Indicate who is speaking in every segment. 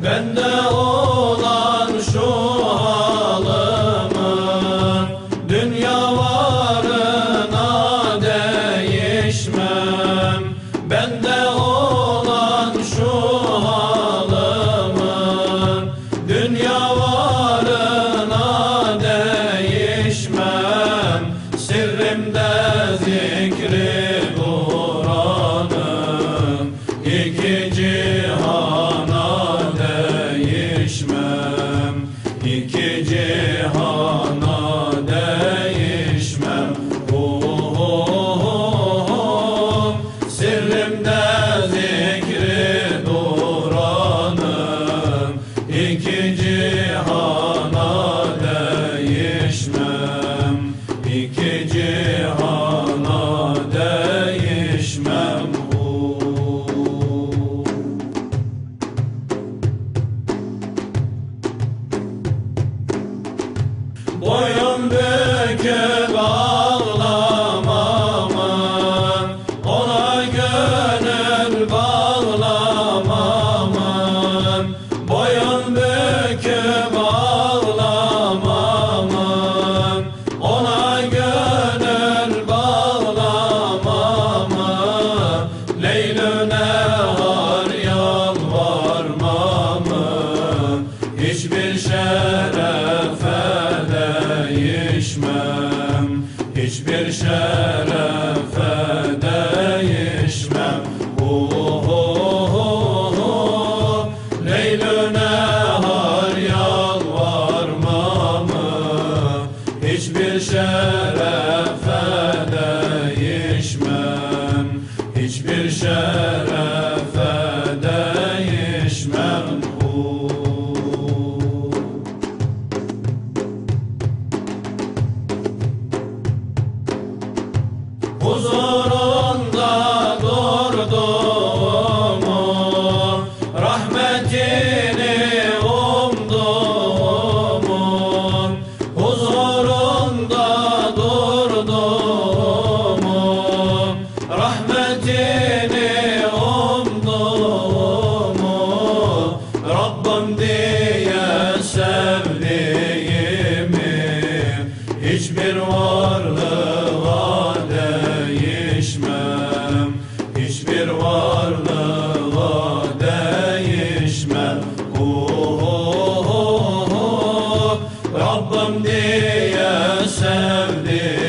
Speaker 1: Bend the. o بك şerefe değişmem Hiçbir şerefe varlığa değişmem. Hiçbir varlığa değişmem. Uhuhu Rabbim diye sevdiğimim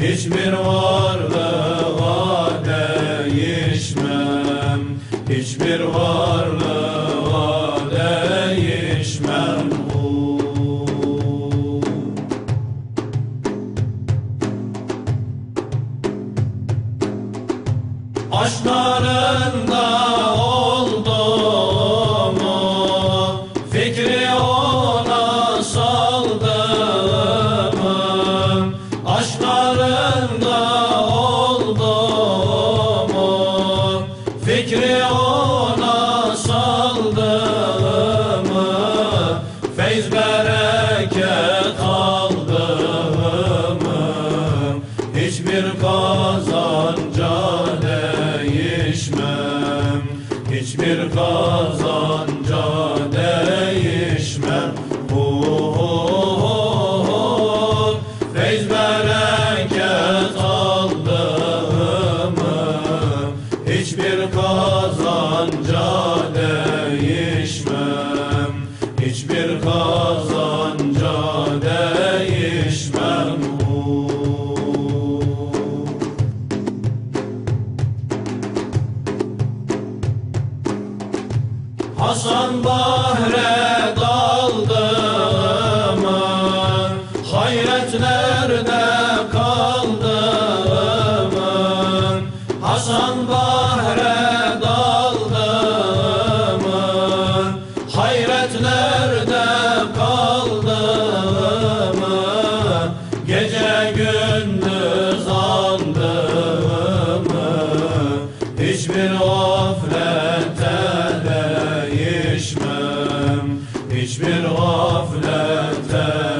Speaker 1: Hiçbir varlığa değişmem. Hiçbir varlığa Aşklarında oldumu Fikri ona saldımı Aşklarında oldumu Fikri Hiçbir kazanca değişmem. Uhuhu Feyz bereket aldığımı Hiçbir kazanca gündüz andımı Hiçbir gaflette değişmem. Hiçbir gaflette